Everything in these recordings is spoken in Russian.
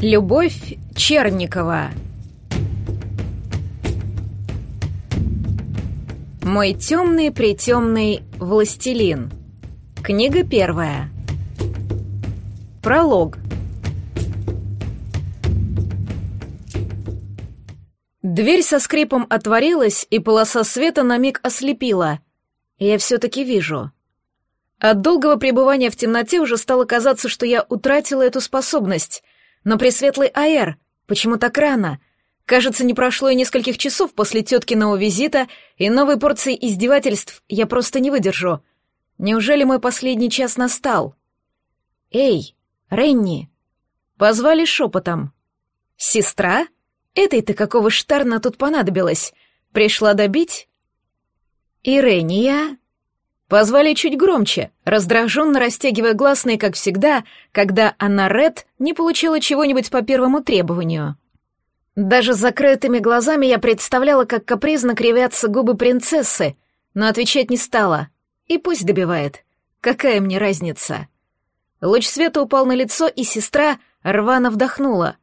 Любовь Черникова. Мой темный притемный властелин Книга первая. Пролог. Дверь со скрипом отворилась, и полоса света на миг ослепила. Я все-таки вижу. От долгого пребывания в темноте уже стало казаться, что я утратила эту способность — но пресветлый Аэр, почему так рано? Кажется, не прошло и нескольких часов после теткиного визита, и новой порции издевательств я просто не выдержу. Неужели мой последний час настал? «Эй, Ренни!» Позвали шепотом. «Сестра? Этой-то какого штарна тут понадобилось? Пришла добить?» «Ирения?» Позвали чуть громче, раздраженно растягивая гласные, как всегда, когда Анна Ред не получила чего-нибудь по первому требованию. Даже с закрытыми глазами я представляла, как капризно кривятся губы принцессы, но отвечать не стала. И пусть добивает. Какая мне разница? Луч света упал на лицо, и сестра рвано вдохнула.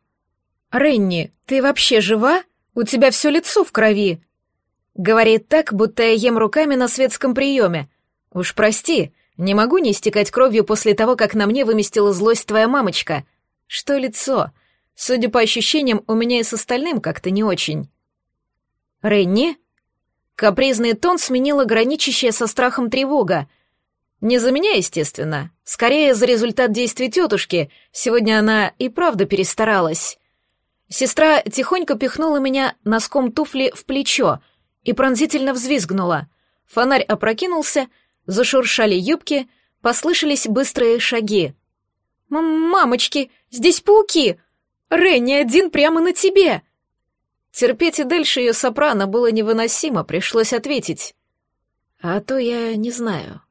«Ренни, ты вообще жива? У тебя все лицо в крови!» Говорит так, будто я ем руками на светском приеме, «Уж прости, не могу не истекать кровью после того, как на мне выместила злость твоя мамочка. Что лицо? Судя по ощущениям, у меня и с остальным как-то не очень». «Ренни?» Капризный тон сменила граничащая со страхом тревога. Не за меня, естественно. Скорее, за результат действий тетушки. Сегодня она и правда перестаралась. Сестра тихонько пихнула меня носком туфли в плечо и пронзительно взвизгнула. Фонарь опрокинулся, Зашуршали юбки, послышались быстрые шаги. «Мамочки, здесь пауки! Ренни один прямо на тебе!» Терпеть и дальше ее сопрано было невыносимо, пришлось ответить. «А то я не знаю».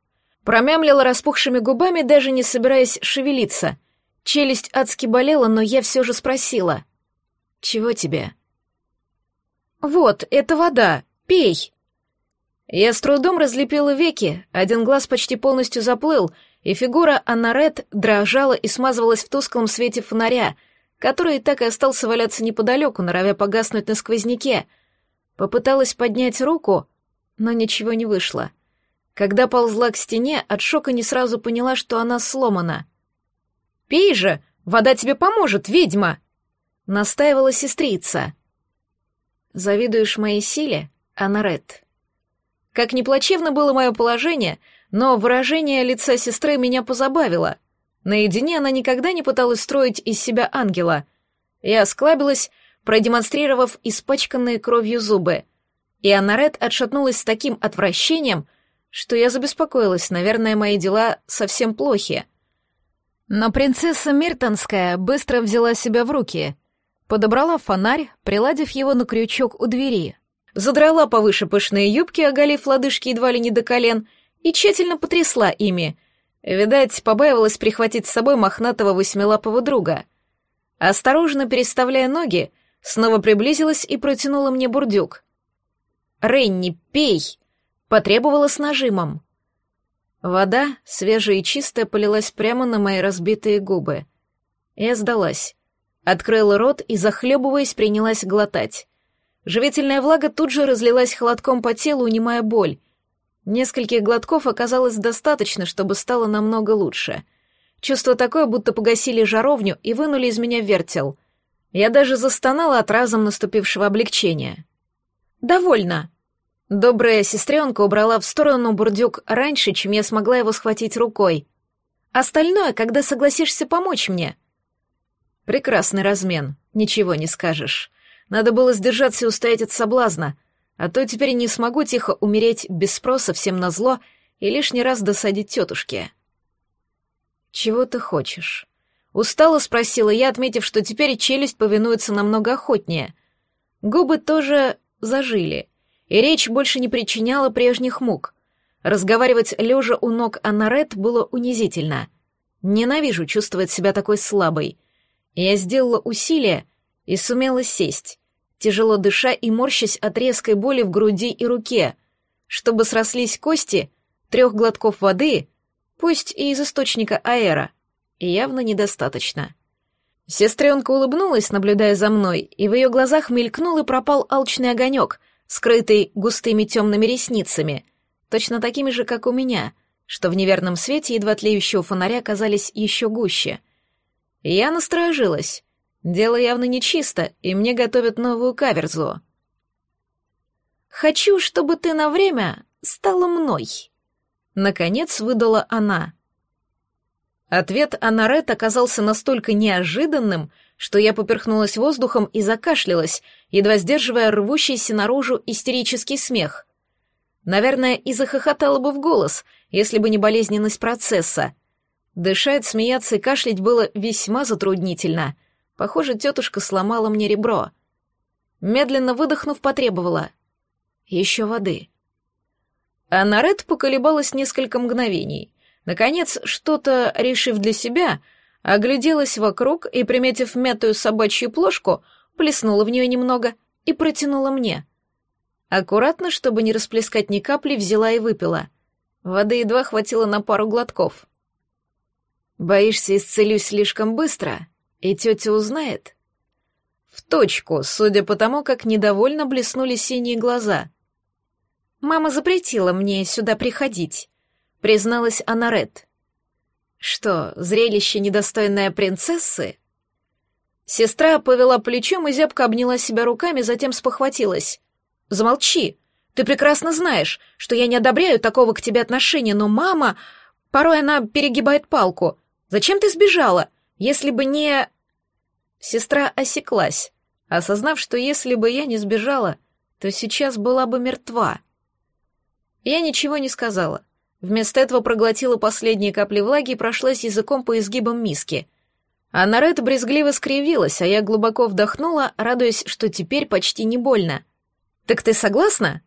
Промямлила распухшими губами, даже не собираясь шевелиться. Челюсть адски болела, но я все же спросила. «Чего тебе?» «Вот, это вода, пей!» Я с трудом разлепила веки, один глаз почти полностью заплыл, и фигура Аннарет дрожала и смазывалась в тусклом свете фонаря, который так и остался валяться неподалеку, норовя погаснуть на сквозняке. Попыталась поднять руку, но ничего не вышло. Когда ползла к стене, от шока не сразу поняла, что она сломана. «Пей же! Вода тебе поможет, ведьма!» — настаивала сестрица. «Завидуешь моей силе, Анарет?» Как ни плачевно было мое положение, но выражение лица сестры меня позабавило. Наедине она никогда не пыталась строить из себя ангела. Я осклабилась, продемонстрировав испачканные кровью зубы. И Аннарет отшатнулась с таким отвращением, что я забеспокоилась, наверное, мои дела совсем плохи. Но принцесса Миртонская быстро взяла себя в руки, подобрала фонарь, приладив его на крючок у двери — задрала повыше пышные юбки, оголив лодыжки едва ли не до колен, и тщательно потрясла ими. Видать, побаивалась прихватить с собой мохнатого восьмилапого друга. Осторожно переставляя ноги, снова приблизилась и протянула мне бурдюк. «Ренни, пей!» — потребовала с нажимом. Вода, свежая и чистая, полилась прямо на мои разбитые губы. Я сдалась. Открыла рот и, захлебываясь, принялась глотать. Живительная влага тут же разлилась холодком по телу, унимая боль. Нескольких глотков оказалось достаточно, чтобы стало намного лучше. Чувство такое, будто погасили жаровню и вынули из меня вертел. Я даже застонала от разом наступившего облегчения. «Довольно!» Добрая сестренка убрала в сторону бурдюк раньше, чем я смогла его схватить рукой. «Остальное, когда согласишься помочь мне». Прекрасный размен, ничего не скажешь. Надо было сдержаться и устоять от соблазна, а то теперь не смогу тихо умереть без спроса всем назло и лишний раз досадить тетушке. «Чего ты хочешь?» Устало спросила я, отметив, что теперь челюсть повинуется намного охотнее. Губы тоже зажили, и речь больше не причиняла прежних мук. Разговаривать лежа у ног Аннарет было унизительно. Ненавижу чувствовать себя такой слабой. Я сделала усилие и сумела сесть, тяжело дыша и морщась от резкой боли в груди и руке. Чтобы срослись кости, трех глотков воды, пусть и из источника аэра, явно недостаточно. Сестренка улыбнулась, наблюдая за мной, и в ее глазах мелькнул и пропал алчный огонек, скрытый густыми темными ресницами, точно такими же, как у меня, что в неверном свете едва тлеющего фонаря казались еще гуще. Я насторожилась. Дело явно нечисто, и мне готовят новую каверзу. «Хочу, чтобы ты на время стала мной», — наконец выдала она. Ответ Анарет оказался настолько неожиданным, что я поперхнулась воздухом и закашлялась, едва сдерживая рвущийся наружу истерический смех. Наверное, и захохотала бы в голос, если бы не болезненность процесса. Дышать, смеяться и кашлять было весьма затруднительно. Похоже, тетушка сломала мне ребро. Медленно выдохнув, потребовала. Еще воды. А Наред поколебалась несколько мгновений. Наконец, что-то решив для себя, огляделась вокруг и, приметив мятую собачью плошку, плеснула в нее немного и протянула мне. Аккуратно, чтобы не расплескать ни капли, взяла и выпила. Воды едва хватило на пару глотков. «Боишься, исцелюсь слишком быстро, и тетя узнает?» В точку, судя по тому, как недовольно блеснули синие глаза. «Мама запретила мне сюда приходить», — призналась Анарет. «Что, зрелище недостойное принцессы?» Сестра повела плечом и зябко обняла себя руками, затем спохватилась. «Замолчи! Ты прекрасно знаешь, что я не одобряю такого к тебе отношения, но мама... Порой она перегибает палку. Зачем ты сбежала? Если бы не...» Сестра осеклась, осознав, что если бы я не сбежала, то сейчас была бы мертва. Я ничего не сказала. Вместо этого проглотила последние капли влаги и прошлась языком по изгибам миски. А Нарет брезгливо скривилась, а я глубоко вдохнула, радуясь, что теперь почти не больно. «Так ты согласна?»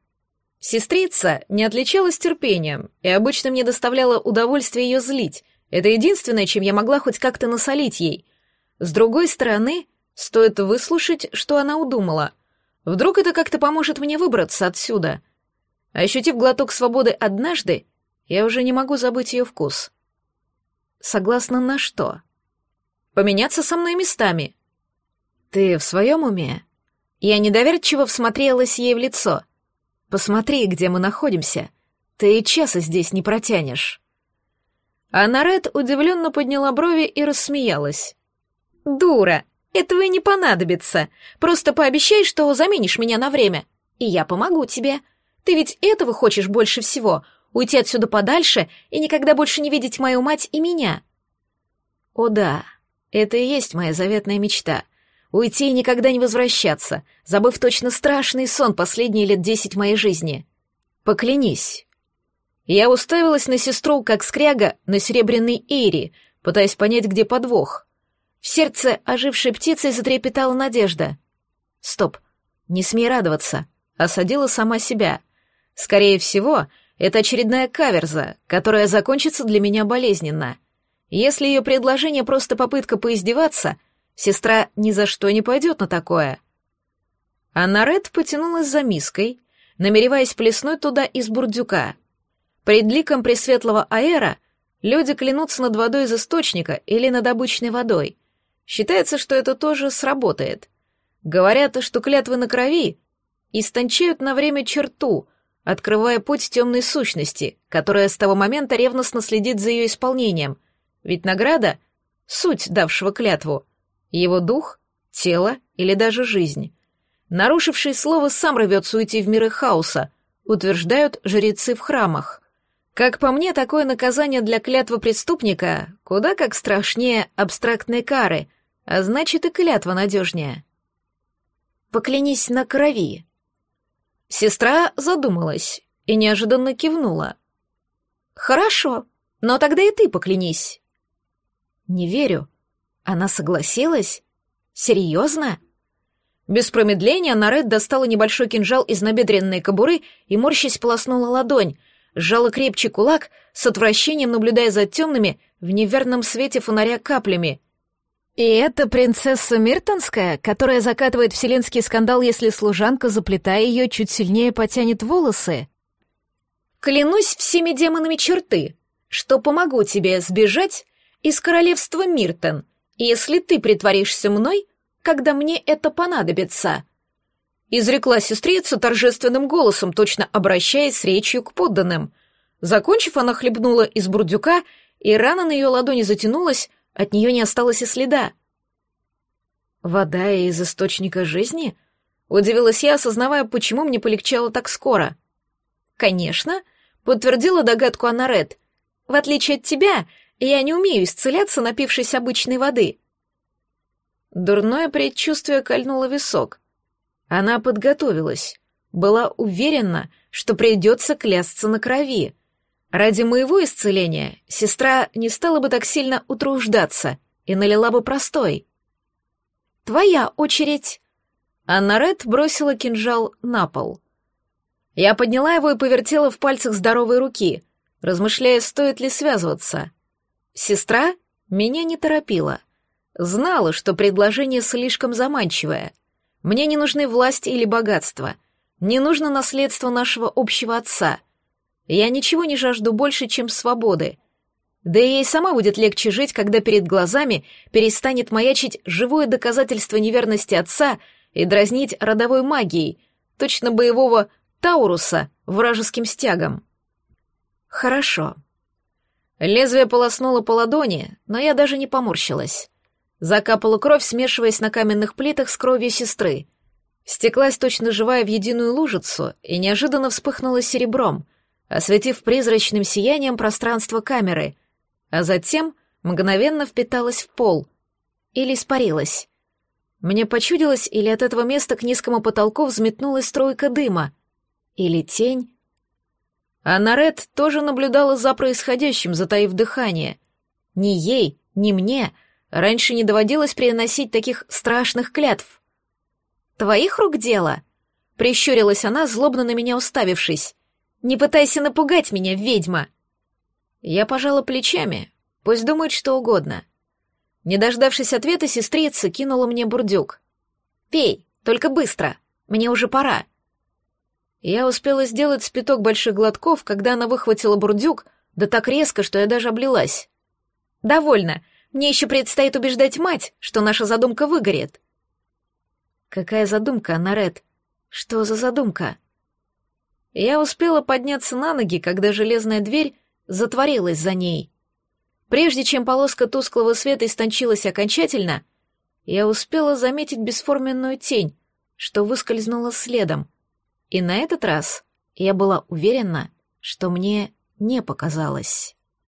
Сестрица не отличалась терпением, и обычно мне доставляло удовольствие ее злить. Это единственное, чем я могла хоть как-то насолить ей. С другой стороны, стоит выслушать, что она удумала. Вдруг это как-то поможет мне выбраться отсюда. Ощутив глоток свободы однажды, я уже не могу забыть ее вкус. Согласно на что? Поменяться со мной местами. Ты в своем уме? Я недоверчиво всмотрелась ей в лицо. Посмотри, где мы находимся. Ты и часа здесь не протянешь. А Наред удивленно подняла брови и рассмеялась. «Дура! Этого и не понадобится. Просто пообещай, что заменишь меня на время, и я помогу тебе. Ты ведь этого хочешь больше всего — уйти отсюда подальше и никогда больше не видеть мою мать и меня». «О да, это и есть моя заветная мечта — уйти и никогда не возвращаться, забыв точно страшный сон последние лет десять моей жизни. Поклянись». Я уставилась на сестру, как скряга на серебряной эйре, пытаясь понять, где подвох. В сердце ожившей птицей затрепетала надежда. Стоп, не смей радоваться, осадила сама себя. Скорее всего, это очередная каверза, которая закончится для меня болезненно. Если ее предложение просто попытка поиздеваться, сестра ни за что не пойдет на такое. А Наред потянулась за миской, намереваясь плеснуть туда из бурдюка — Пред ликом Пресветлого Аэра люди клянутся над водой из источника или над обычной водой. Считается, что это тоже сработает. Говорят, что клятвы на крови истончают на время черту, открывая путь темной сущности, которая с того момента ревностно следит за ее исполнением. Ведь награда — суть давшего клятву, его дух, тело или даже жизнь. Нарушивший слово сам рвется уйти в миры хаоса, утверждают жрецы в храмах — как по мне, такое наказание для клятвы преступника куда как страшнее абстрактной кары, а значит и клятва надежнее. Поклянись на крови. Сестра задумалась и неожиданно кивнула. Хорошо, но тогда и ты поклянись. Не верю. Она согласилась? Серьезно? Без промедления Наред достала небольшой кинжал из набедренной кобуры и, морщись, полоснула ладонь, сжала крепче кулак, с отвращением наблюдая за темными, в неверном свете фонаря каплями. «И это принцесса Миртонская, которая закатывает вселенский скандал, если служанка, заплетая ее, чуть сильнее потянет волосы?» «Клянусь всеми демонами черты, что помогу тебе сбежать из королевства Миртон, если ты притворишься мной, когда мне это понадобится», — изрекла сестрица торжественным голосом, точно обращаясь с речью к подданным. Закончив, она хлебнула из бурдюка, и рана на ее ладони затянулась, от нее не осталось и следа. «Вода из источника жизни?» — удивилась я, осознавая, почему мне полегчало так скоро. «Конечно», — подтвердила догадку Анарет. «В отличие от тебя, я не умею исцеляться, напившись обычной воды». Дурное предчувствие кольнуло висок. Она подготовилась, была уверена, что придется клясться на крови. Ради моего исцеления сестра не стала бы так сильно утруждаться и налила бы простой. «Твоя очередь!» Анна Ред бросила кинжал на пол. Я подняла его и повертела в пальцах здоровой руки, размышляя, стоит ли связываться. Сестра меня не торопила. Знала, что предложение слишком заманчивое. Мне не нужны власть или богатство. Не нужно наследство нашего общего отца. Я ничего не жажду больше, чем свободы. Да и ей сама будет легче жить, когда перед глазами перестанет маячить живое доказательство неверности отца и дразнить родовой магией, точно боевого Тауруса вражеским стягом. Хорошо. Лезвие полоснуло по ладони, но я даже не поморщилась. Закапала кровь, смешиваясь на каменных плитах с кровью сестры. Стеклась точно живая в единую лужицу и неожиданно вспыхнула серебром — осветив призрачным сиянием пространство камеры, а затем мгновенно впиталась в пол или испарилась. Мне почудилось, или от этого места к низкому потолку взметнулась струйка дыма, или тень. А Нарет тоже наблюдала за происходящим, затаив дыхание. Ни ей, ни мне раньше не доводилось приносить таких страшных клятв. «Твоих рук дело?» — прищурилась она, злобно на меня уставившись. Не пытайся напугать меня, ведьма!» Я пожала плечами, пусть думает что угодно. Не дождавшись ответа, сестрица кинула мне бурдюк. «Пей, только быстро, мне уже пора». Я успела сделать спиток больших глотков, когда она выхватила бурдюк, да так резко, что я даже облилась. «Довольно, мне еще предстоит убеждать мать, что наша задумка выгорит». «Какая задумка, Нарет? Что за задумка?» Я успела подняться на ноги, когда железная дверь затворилась за ней. Прежде чем полоска тусклого света истончилась окончательно, я успела заметить бесформенную тень, что выскользнула следом. И на этот раз я была уверена, что мне не показалось.